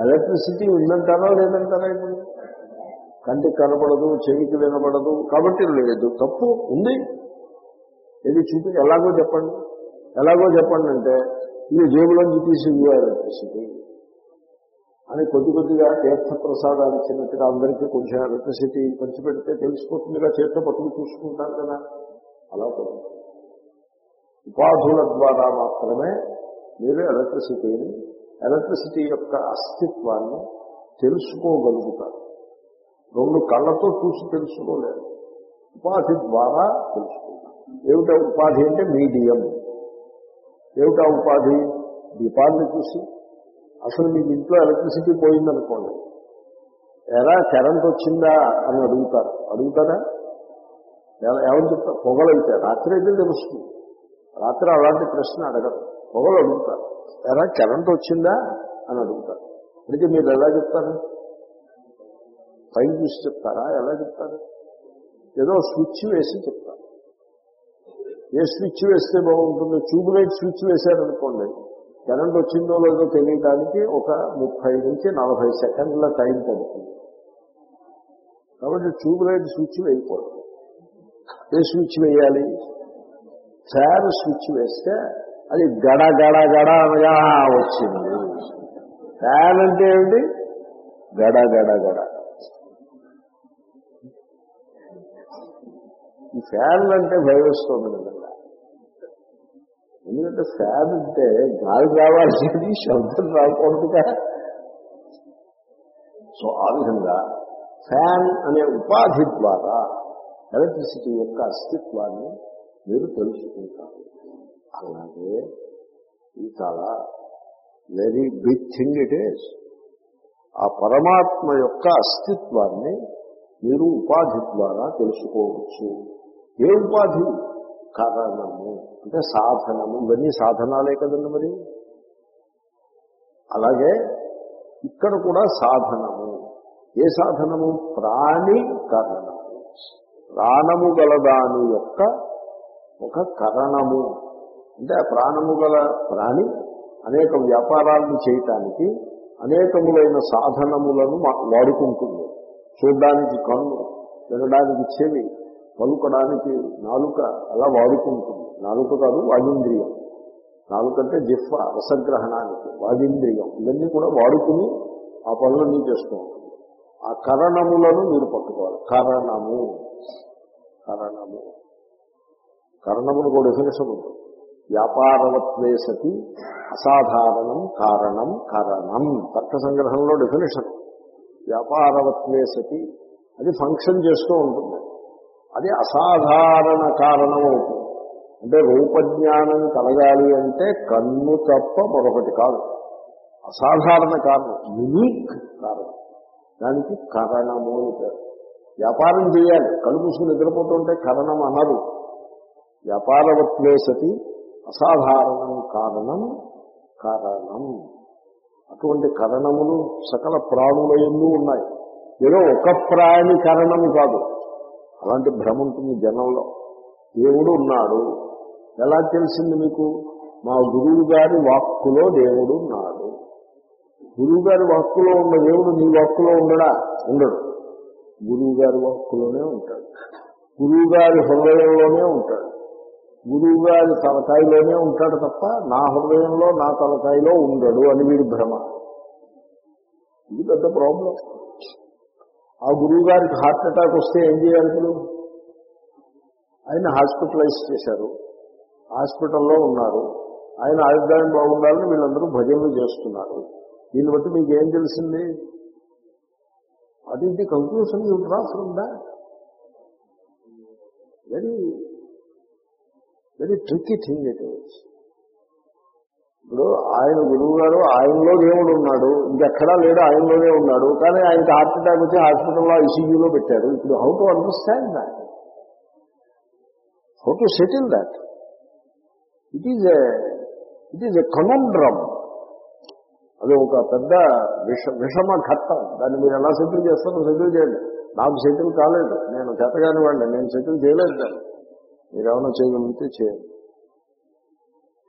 A: ఎలక్ట్రిసిటీ ఉందంటారా లేదంటారా ఇప్పుడు? కంటికి కనపడదు చెవికి వినపడదు. కాబట్టి లేదు. తప్పు ఉంది. ఇది చూపి ఎలాగో చెప్పండి. ఎలాగో చెప్పండి అంటే ఇది జేబులోంచి తీసి ఎలక్ట్రిసిటీ. అని కొద్ది కొద్దిగా తీర్థప్రసాదాలు ఇచ్చినట్టుగా అందరికీ కొంచెం ఎలక్ట్రిసిటీ పంచిపెడితే తెలిసిపోతుందిగా. చేతితో పట్టుకు చూసుకుంటారు కదా. అలా పడుతుంది ఉపాధుల ద్వారా మాత్రమే మీరు ఎలక్ట్రిసిటీని ఎలక్ట్రిసిటీ యొక్క అస్తిత్వాన్ని తెలుసుకోగలుగుతారు. రెండు కళ్ళతో చూసి తెలుసుకోలేరు. ఉపాధి ద్వారా తెలుసుకుంటారు. ఏమిటా ఉపాధి అంటే మీడియం. ఏమిటా ఉపాధి? దీపాన్ని చూసి. అసలు మీకు ఇంట్లో ఎలక్ట్రిసిటీ పోయిందనుకోండి. ఎలా కరెంట్ వచ్చిందా అని అడుగుతారు. అడుగుతారా? ఏమని చెప్తారు? పొగలైతే రాత్రి అయితే తెలుస్తుంది. రాత్రి అలాంటి ప్రశ్న అడగరు. పొగలు అడుగుతారు. ఎలా కరెంట్ వచ్చిందా? అని అడుగుతారు. అయితే మీరు ఎలా చెప్తారు? పైన చూసి చెప్తారా? ఎలా చెప్తారు? ఏదో స్విచ్ వేసి చెప్తారు. ఏ స్విచ్ వేస్తే బాగుంటుందో? ట్యూబ్ లైట్ స్విచ్ వేశారనుకోండి. కరెంట్ వచ్చిందో లేదో తెలియడానికి ఒక ముప్పై నుంచి నలభై సెకండ్ల టైం పడుతుంది. కాబట్టి ట్యూబ్ లైట్ స్విచ్ వేయకూడదు. ఏ స్విచ్ వేయాలి? ఫ్యాన్ స్విచ్ వేస్తే అది గడ గడ గడ అనగా వచ్చింది. ఫ్యాన్ అంటే ఏమిటి? గడ గడ గడ. ఈ ఫ్యాన్ అంటే భయం వస్తుంది కదా ఎందుకంటే ఫ్యాన్ అంటే గాలి రావాల్సింది శబ్దం రాకూడదుగా సో ఆ విధంగా ఫ్యాన్ అనే ఉపాధి ద్వారా ఎలక్ట్రిసిటీ యొక్క అస్తిత్వాన్ని మీరు తెలుసుకుంటారు. అలాగే ఇది చాలా very big thing it is ఆ పరమాత్మ యొక్క అస్తిత్వాన్ని మీరు ఉపాధి ద్వారా తెలుసుకోవచ్చు. ఏ ఉపాధి? కారణము అంటే సాధనము. ఇవన్నీ సాధనాలే కదండి మరి? అలాగే ఇక్కడ కూడా సాధనము. ఏ సాధనము? ప్రాణి కారణము. ప్రాణము గల దాని యొక్క ఒక కరణము. అంటే ఆ ప్రాణము గల ప్రాణి అనేక వ్యాపారాలను చేయటానికి అనేకములైన సాధనములను మా- వాడుకుంటుంది. చూడడానికి కన్ను వినడానికి చెవి పలుకడానికి నాలుక అలా వాడుకుంటుంది. నాలుక కాదు వాగింద్రియం నాలుక అంటే జిహ్వ రసగ్రహణానికి వాగింద్రియం ఇవన్నీ కూడా వాడుకుని ఆ పనులన్నీ చేస్తూ ఉంటుంది. ఆ కరణములను మీరు పట్టుకోవాలి. కరణము. కరణము. కరణమును కూడా డెఫినేషన్ ఉంది వ్యాపారవత్వే సతి అసాధారణం కారణం కరణం. తర్క సంగ్రహంలో డెఫినేషన్ వ్యాపారవత్వే సతి అది ఫంక్షన్ చేస్తూ ఉంటుంది. అది అసాధారణ కారణం అవుతుంది. అంటే రూపజ్ఞానం కలగాలి అంటే కన్ను తప్ప మరొకటి కాదు. అసాధారణ కారణం యునీక్ కారణం. దానికి కారణము అని పేరు. వ్యాపారం చేయాలి. కలుపుసుకుని నిద్రపోతుంటే కరణం అనరు. వ్యాపారవత్వే సతి అసాధారణం కారణం కారణం. అటువంటి కరణములు సకల ప్రాణుల ఎందు ఉన్నాయి. ఏదో ఒక ప్రాణి కరణము కాదు. అలాంటి భ్రమ ఉంటుంది జనంలో. దేవుడు ఉన్నాడు. ఎలా తెలిసింది మీకు? మా గురువు గారి వాక్కులో దేవుడు ఉన్నాడు. గురువు గారి వాక్కులో ఉన్న దేవుడు నీ వాక్కులో ఉండడా? ఉండడు. గురువు గారి వాక్కులోనే ఉంటాడు. గురువు గారి హృదయంలోనే ఉంటాడు. గురువు గారి తలకాయలోనే ఉంటాడు తప్ప నా హృదయంలో నా తలకాయలో ఉండడు అని వీడి భ్రమ. ఇది పెద్ద ప్రాబ్లం ఆ గురువు గారికి హార్ట్ అటాక్ వస్తే ఏం చేయాలి ఇప్పుడు? ఆయన హాస్పిటలైజ్ చేశారు. హాస్పిటల్లో ఉన్నారు. ఆయన ఆయుర్దాయం బాగుండాలని వీళ్ళందరూ భజనలు చేస్తున్నారు. దీన్ని బట్టి మీకు ఏం తెలిసింది? అది ఇది conclusion you draw from that very very tricky thing it is ఇప్పుడు ఆయన గురువు గారు ఆయనలో దేవుడు ఉన్నాడు. ఇంకెక్కడా లేడు ఆయనలోనే ఉన్నాడు. కానీ ఆయనకి హార్ట్ అటాక్ వచ్చి హాస్పిటల్లో ఐసీయూలో పెట్టారు. ఇప్పుడు how to understand that how to settle that it is it is a conundrum అది ఒక పెద్ద విష విషమ ఘట్టం. దాన్ని మీరు ఎలా సెటిల్ చేస్తారో సెటిల్ చేయండి. నాకు సెటిల్ కాలేదు. నేను చేతగాని వాడిని నేను సెటిల్ చేయలేదు దాన్ని. మీరేమైనా చేయగలిగితే చేయండి.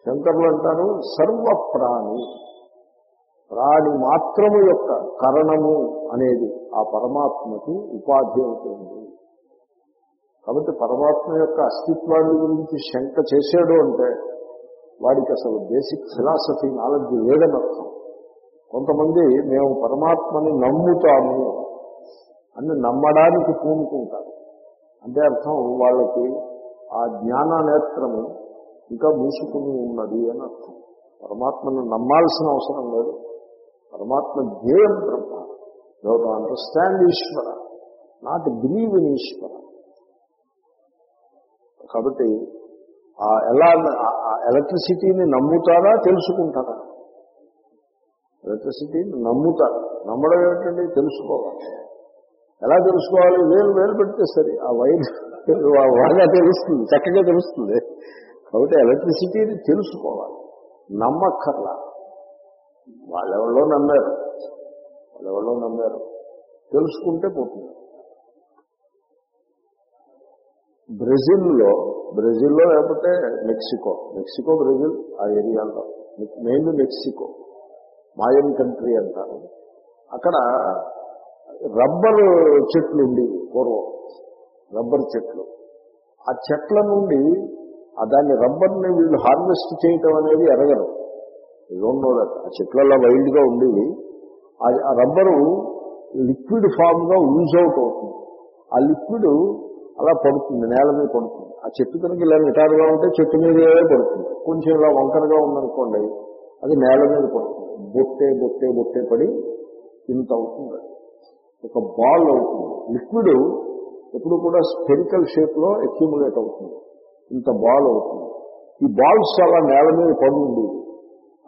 A: శంకర్లు అంటారు సర్వ ప్రాణి ప్రాణి మాత్రము యొక్క కరణము అనేది ఆ పరమాత్మకి ఉపాధి అవుతుంది. కాబట్టి పరమాత్మ యొక్క అస్తిత్వాన్ని గురించి శంక చేశాడు అంటే వాడికి అసలు బేసిక్ ఫిలాసఫీ నాలెడ్జ్ లేదని అర్థం కొంతమంది మేము పరమాత్మని నమ్ముతాము అని నమ్మడానికి పూనుకుంటారు. అంటే అర్థం వాళ్ళకి ఆ జ్ఞాన నేత్రము ఇంకా మూసుకుని ఉన్నది అని అర్థం. పరమాత్మను నమ్మాల్సిన అవసరం లేదు. పరమాత్మ ధ్యేయం బ్రహ్మ. You understand Eshwara. Not believe in ఈశ్వర. కాబట్టి ఆ ఎలా ఎలక్ట్రిసిటీని నమ్ముతారా తెలుసుకుంటారా? ఎలక్ట్రిసిటీని నమ్ముతారు. నమ్మడం ఏమిటండి? తెలుసుకోవాలి. ఎలా తెలుసుకోవాలి? వేలు వేలు పెడితే సరే. ఆ వైర్ బాగా తెలుస్తుంది చక్కగా తెలుస్తుంది. కాబట్టి ఎలక్ట్రిసిటీని తెలుసుకోవాలి. నమ్మక్కర్లా. వాళ్ళెవరో నమ్మారు? వాళ్ళెవరో నమ్మారు? తెలుసుకుంటే పోతుంది. బ్రెజిల్లో బ్రెజిల్లో లేకపోతే మెక్సికో. మెక్సికో బ్రెజిల్ ఆ ఏరియాలో మెయిన్ మెక్సికో. మాయన్ కంట్రీ అంటారు. అక్కడ రబ్బరు చెట్లు ఉండేవి పూర్వం. రబ్బర్ చెట్లు. ఆ చెట్ల నుండి ఆ దాన్ని రబ్బర్ని వీళ్ళు హార్వెస్ట్ చేయటం అనేది ఎరగరు. డోంట్ ఆ చెట్లలో వైల్డ్గా ఉండేవి. ఆ రబ్బరు లిక్విడ్ ఫామ్గా యూజ్ అవుట్ అవుతుంది. ఆ లిక్విడ్ అలా పడుతుంది నేల మీద పడుతుంది. ఆ చెట్టు కనుక ఇలా నిటారుగా ఉంటే చెట్టు మీదే పడుతుంది. కొంచెం ఇలా వంకరగా ఉందనుకోండి అది నేల మీద పడుతుంది. బొట్టే బొట్టే బొట్టే పడి ఇంత అవుతుంది. ఒక బాల్ అవుతుంది. లిక్విడ్ ఎప్పుడు కూడా స్పెరికల్ షేప్లో అక్యూములేట్ అవుతుంది. ఇంత బాల్ అవుతుంది. ఈ బాల్స్ అలా నేల మీద పడుంది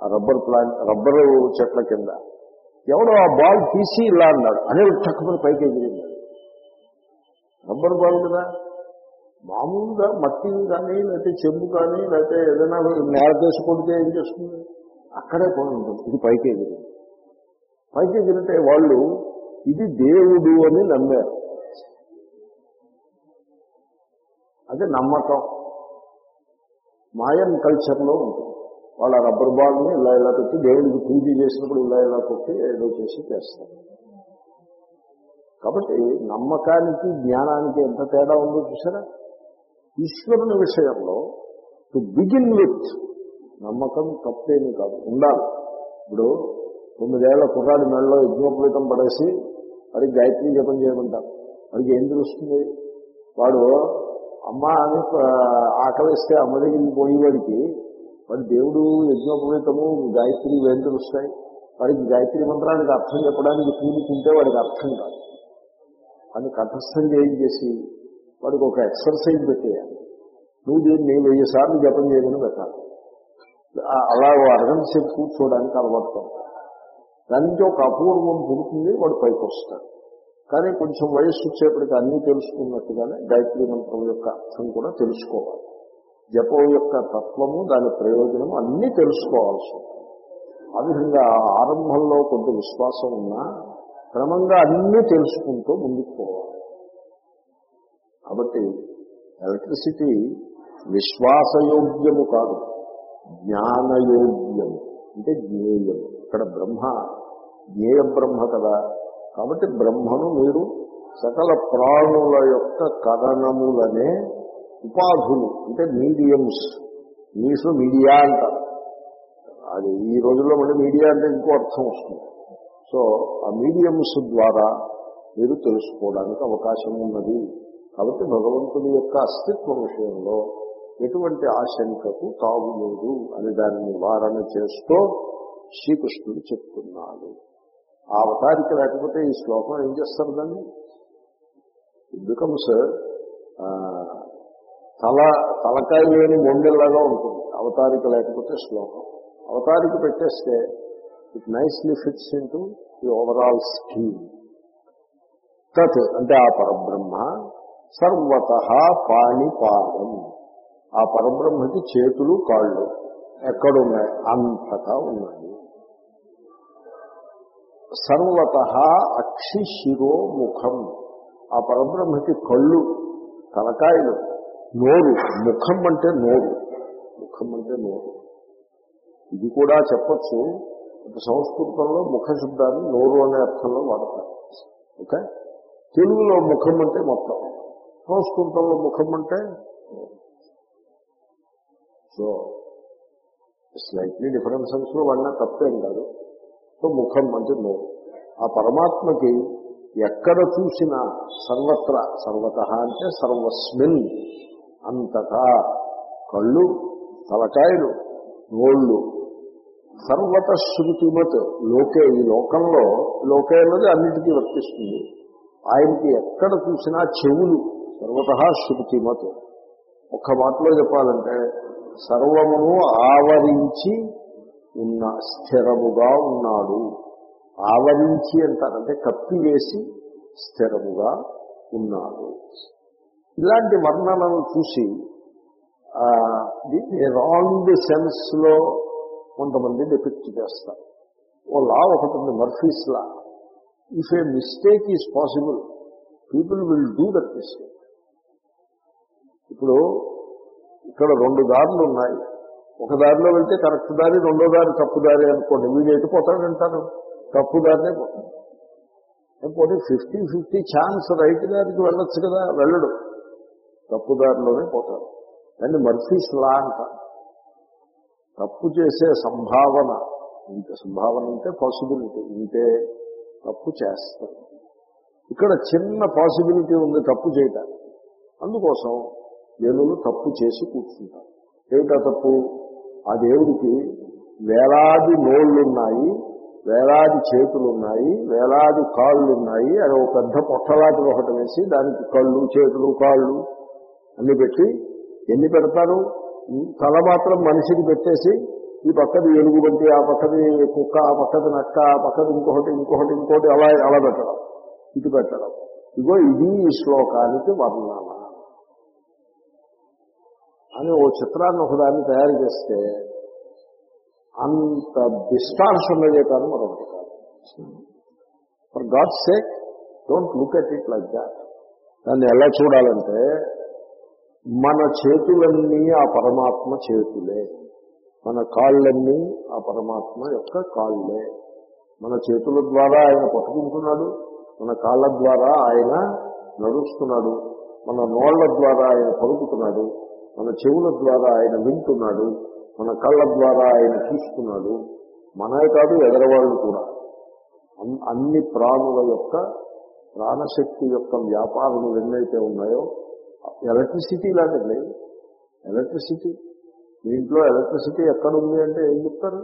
A: ఆ రబ్బర్ ప్లాంట్ రబ్బర్ చెట్ల కింద. ఎవడో ఆ బాల్ తీసి ఇలా అన్నాడు. అనే టక్కుమని పైకి ఎగిరింది. రబ్బర్ బాల్ కదా? మామూలుగా మట్టి కానీ లేకపోతే చెంబు కానీ లేకపోతే ఏదైనా నేల చేసి కొడితే ఏం చేస్తుంది? అక్కడే కొని ఉంటుంది. ఇది పైకి ఎగిరింది. పైకి ఎగిరితే వాళ్ళు ఇది దేవుడు అని నమ్మారు. అదే నమ్మకం. మాయన్ కల్చర్లో ఉంటుంది. వాళ్ళ రబ్బర్ బాల్ని ఇలా ఇలా పెట్టి దేవుడికి పూజ చేసినప్పుడు ఇలా ఇలా కొట్టి ఏదో చేసి చేస్తారు. కాబట్టి నమ్మకానికి జ్ఞానానికి ఎంత తేడా ఉందో చూసారా? ఈశ్వరుని విషయంలో టు బిగిన్ విత్ నమ్మకం తప్పేమీ కాదు. ఉండాలి. ఇప్పుడు తొమ్మిదేళ్ళ కుర్రాడి మెడలో యజ్ఞోపేతం పడేసి వాడికి గాయత్రి జపం చేయమంటారు. వాడికి ఏం తెలుస్తుంది? వాడు అమ్మ అని ఆకలిస్తే అమ్మ దగ్గరికి పోయేవాడికి వాడు దేవుడు యజ్ఞోపేతము గాయత్రి ఏం తెలుస్తాయి వాడికి గాయత్రి మంత్రానికి అర్థం చెప్పడానికి కూడుకుంటే వాడికి అర్థం కాదు. అని కంఠస్థం చేసి వాడికి ఒక ఎక్సర్సైజ్ పెట్టేయాలి. నువ్వు దీన్ని వెయ్యి సార్లు జపం చేయమని పెట్టాలి. అలా అరగంట సేపు కూర్చోవడానికి అలవాటు పడతాడు. దాని నుంచి ఒక అపూర్వం పుడుతుంది వాడు పైకి వస్తాడు. కానీ కొంచెం వయస్సు వచ్చేప్పటికి అన్నీ తెలుసుకున్నట్టుగానే గాయత్రి మంత్రం యొక్క అర్థం కూడా తెలుసుకోవాలి. జపం యొక్క తత్వము దాని ప్రయోజనము అన్నీ తెలుసుకోవాల్సి ఉంటుంది. ఆ విధంగా ఆరంభంలో కొంత విశ్వాసం ఉన్నా క్రమంగా అన్నీ తెలుసుకుంటూ ముందుకు పోవాలి. కాబట్టి ఎలక్ట్రిసిటీ విశ్వాసయోగ్యము కాదు జ్ఞానయోగ్యము. అంటే జ్ఞేయము. ఇక్కడ బ్రహ్మ జ్ఞేయ బ్రహ్మ కదా. కాబట్టి బ్రహ్మను మీరు సకల ప్రాణుల యొక్క కథనములనే ఉపాధులు అంటే మీడియంస్ ఇంగ్లీష్లో మీడియా అంటారు అది ఈ రోజుల్లో మళ్ళీ మీడియా అంటే ఇంకో అర్థం వస్తుంది. సో ఆ మీడియంస్ ద్వారా మీరు తెలుసుకోవడానికి అవకాశం ఉన్నది. కాబట్టి భగవంతుడి యొక్క అస్తిత్వం విషయంలో ఎటువంటి ఆశంకకు తావు లేదు అని దాన్ని నివారణ చేస్తూ శ్రీకృష్ణుడు చెప్తున్నాడు. ఆ అవతారిక లేకపోతే ఈ శ్లోకం ఏం చేస్తారు దాన్ని? బికమ్స్ తల తలకాయ లేని మొండెల్లాగా ఉంటుంది. అవతారిక లేకపోతే శ్లోకం. అవతారిక పెట్టేస్తే it nicely fits into the overall scheme తత్ అంటే ఆ పరబ్రహ్మ సర్వత పాణిపాదం. ఆ పరబ్రహ్మకి చేతులు కాళ్ళు ఎక్కడున్నాయి? అంతటా ఉన్నాయి. సర్వత అక్షి శిరో ముఖం. ఆ పరబ్రహ్మకి కళ్ళు తలకాయలు నోరు ముఖం అంటే నోరు. ముఖం అంటే నోరు. ఇది కూడా చెప్పచ్చు. సంస్కృతంలో ముఖ శబ్దాన్ని నోరు అనే అర్థంలో వాడతారు. ఓకే? తెలుగులో ముఖం అంటే మొత్తం. సంస్కృతంలో ముఖం అంటే సో స్లైట్లీ డిఫరెంట్లో వాడినా తప్పేం కాదు. సో ముఖం అంటే నోరు ఆ పరమాత్మకి ఎక్కడ చూసినా సర్వత్ర సర్వత అంటే సర్వస్మిన్. అంతటా కళ్ళు తలకాయలు నోళ్ళు. సర్వత శృతిమత్ లోకే ఈ లోకంలో లోకే అన్నది అన్నిటికీ వర్తిస్తుంది. ఆయనకి ఎక్కడ చూసినా చెవులు సర్వత శృతిమత్ ఒక్క మాటలో చెప్పాలంటే సర్వమును ఆవరించి ఉన్న స్థిరముగా ఉన్నాడు. ఆవరించి అంటారంటే కప్పివేసి స్థిరముగా ఉన్నాడు. ఇలాంటి వర్ణనను చూసి దీన్ని రాంగ్ సెన్స్లో కొంతమంది డిపెక్ట్ చేస్తారు. ఓ లా ఒకటి ఉంది Murphy's law. If a mistake is possible people will do that mistake ఇప్పుడు ఇక్కడ రెండు దారులు ఉన్నాయి. ఒక దారిలో వెళ్తే కరెక్ట్ దారి రెండో దారి తప్పు దారి అనుకోండి. వీడు ఎటుపోతాడంటారు తప్పు దారినే పోతాడు. పోతే ఫిఫ్టీ ఫిఫ్టీ ఛాన్స్ రైట్ దారికి వెళ్ళొచ్చు కదా వెళ్ళడు. తప్పు దారిలోనే పోతాడు. దాన్ని మర్ఫీస్ లా అంటారు తప్పు చేసే సంభావన ఇంత సంభావన అంటే పాసిబిలిటీ ఇంతే తప్పు చేస్తారు ఇక్కడ చిన్న పాసిబిలిటీ ఉంది తప్పు చేయటానికి. అందుకోసం జనులు తప్పు చేసి కూర్చుంటారు. ఏమిటా తప్పు? ఆ దేవుడికి వేలాది నోళ్ళున్నాయి వేలాది చేతులున్నాయి వేలాది కాళ్ళున్నాయి అని ఒక పెద్ద పొట్టలాంటి ఒకటి వేసి దానికి కళ్ళు చేతులు కాళ్ళు అన్ని పెట్టి ఎన్ని పెడతారు? తల మాత్రం మనిషికి పెట్టేసి ఈ పక్కది ఎలుగుబంటి ఆ పక్కది కుక్క ఆ పక్కది నక్క ఆ పక్కది ఇంకొకటి ఇంకొకటి ఇంకోటి అలా అలా పెట్టడం ఇటు పెట్టడం. ఇగో ఇది ఈ శ్లోకానికి వర్ణన. అని ఓ చిత్రాన్ని ఒకదాన్ని తయారు చేస్తే అంత డిస్టార్షన్ అయ్యే కాదు మరొకటి కాదు. For God sake don't look at it like that దాన్ని ఎలా చూడాలంటే మన చేతులన్నీ ఆ పరమాత్మ చేతులే. మన కాళ్ళన్నీ ఆ పరమాత్మ యొక్క కాళ్ళే. మన చేతుల ద్వారా ఆయన పట్టుకుంటున్నాడు మన కాళ్ళ ద్వారా ఆయన నడుస్తున్నాడు మన నోళ్ళ ద్వారా ఆయన పలుకుతున్నాడు మన చెవుల ద్వారా ఆయన వింటున్నాడు మన కళ్ళ ద్వారా ఆయన చూస్తున్నాడు. మనమే కాదు ఎదరవాళ్ళు కూడా. అన్- అన్ని ప్రాణుల యొక్క ప్రాణశక్తి యొక్క వ్యాపారములు ఎన్నైతే ఉన్నాయో ఎలక్ట్రిసిటీ లాంటిది ఎలక్ట్రిసిటీ. దీంట్లో ఎలక్ట్రిసిటీ ఎక్కడ ఉంది అంటే ఏం చెప్తారు?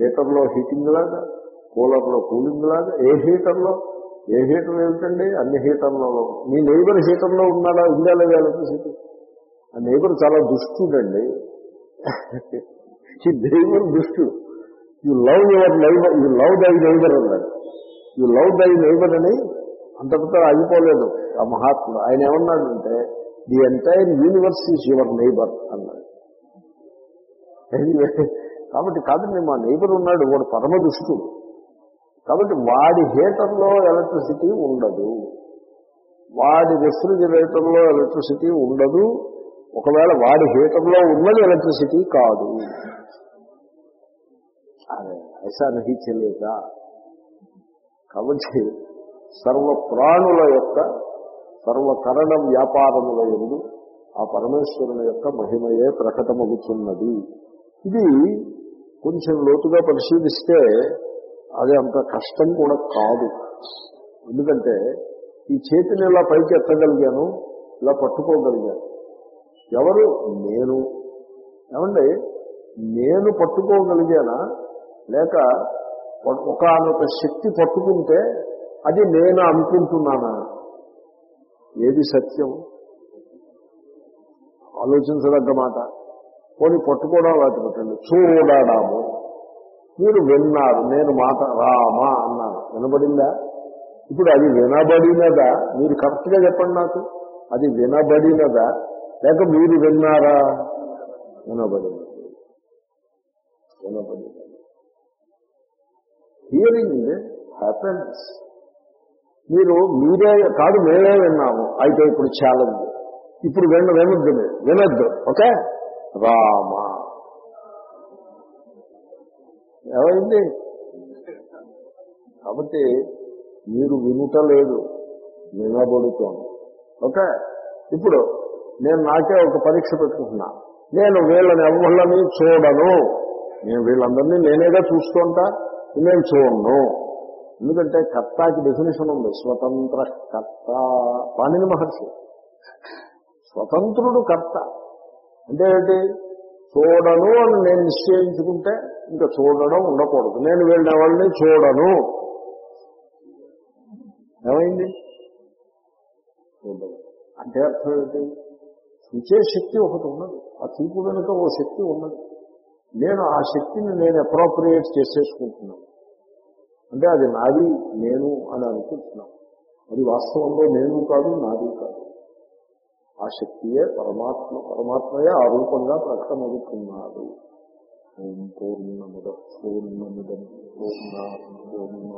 A: హీటర్లో హీటింగ్ లాగా కూలర్లో కూలింగ్ లాగా ఏ హీటర్లో? ఏ హీటర్ ఏమిటండి? అన్ని హీటర్లలో. మీ నైబర్ హీటర్లో ఉన్నాడా ఉందా లేదా ఎలక్ట్రిసిటీ? ఆ నైబర్ చాలా దుష్టుడండి. ఈ నైబర్ దుష్టుడు you love your neighbour you love thy neighbour అన్నాడు. యు లవ్ దై నైబర్ అని అంతటితో ఆగిపోలేదు ఆ మహాత్ముడు. ఆయన ఏమన్నాడంటే the entire universe is your neighbour అన్నాడు. కాబట్టి కాదండి మా నైబర్ ఉన్నాడు వాడు పరమ దుష్టుడు కాబట్టి వాడి హీటర్లో ఎలక్ట్రిసిటీ ఉండదు. వాడి రెఫ్రిజిరేటర్లో ఎలక్ట్రిసిటీ ఉండదు. ఒకవేళ వాడి హీటర్లో ఉన్నది ఎలక్ట్రిసిటీ కాదు. అదే ఐసా నహి కాబట్టి సర్వ ప్రాణుల యొక్క సర్వకరణ వ్యాపారముల ఎందు ఆ పరమేశ్వరుని యొక్క మహిమయే ప్రకటమగుతున్నది. ఇది కొంచెం లోతుగా పరిశీలిస్తే అది అంత కష్టం కూడా కాదు. ఎందుకంటే ఈ చేతిని ఇలా పైకి ఎత్తగలిగాను ఇలా పట్టుకోగలిగాను. ఎవరు? నేను. ఏమండి? నేను పట్టుకోగలిగానా? లేక ఒకనొక శక్తి పట్టుకుంటే అది నేను అనుకుంటున్నానా? ఏది సత్యం? ఆలోచించదగ్గ మాట. పోనీ పట్టుకోవడం అలాంటి పెట్టండి చూడడాము. మీరు విన్నారు. నేను మాట రామా అన్నాను. వినబడిందా? ఇప్పుడు అది వినబడినదా? మీరు కరెక్ట్గా చెప్పండి నాకు. అది వినబడినదా? లేక మీరు విన్నారా? వినబడినది వినబడినది హియరింగ్ హ్యాపెన్స్ మీరు మీరే కాదు మేమే విన్నాము. అయితే ఇప్పుడు ఛాలెంజ్ ఇప్పుడు విన్న వినొద్దు మీరు. వినొద్దు. ఓకే? రామ. ఏమైంది? కాబట్టి మీరు వినుటలేదు. వినబడుతోంది. ఓకే? ఇప్పుడు నేను నాకే ఒక పరీక్ష పెట్టుకుంటున్నా. నేను వీళ్ళని ఎవళ్ళని చూడను. నేను వీళ్ళందరినీ నేనేగా చూస్తుంటా నేను చూడను. ఎందుకంటే కర్తాకి డెఫినేషన్ ఉంది. స్వతంత్ర కర్త. పాణిని మహర్షి. స్వతంత్రుడు కర్త. అంటే ఏంటి? చూడను అని నేను నిశ్చయించుకుంటే ఇంకా చూడడం ఉండకూడదు. నేను వీళ్ళని ఎవరిని చూడను. ఏమైంది? చూడదు అంటే అర్థం ఏంటి? ఇచ్చే శక్తి ఒకటి ఉన్నది. ఆ చూపు వెనుక ఓ శక్తి ఉన్నది. నేను ఆ శక్తిని నేను అప్రోప్రియేట్ చేసేసుకుంటున్నాను. అంటే అది నాది నేను అని అనుకుంటున్నాను. అది వాస్తవంలో నేను కాదు నాది కాదు. ఆ శక్తియే పరమాత్మ పరమాత్మయే ఆ రూపంగా ప్రకటమవుతున్నాడు. ఓం పూర్ణముద పూర్ణముదం పూర్ణ పూర్ణ.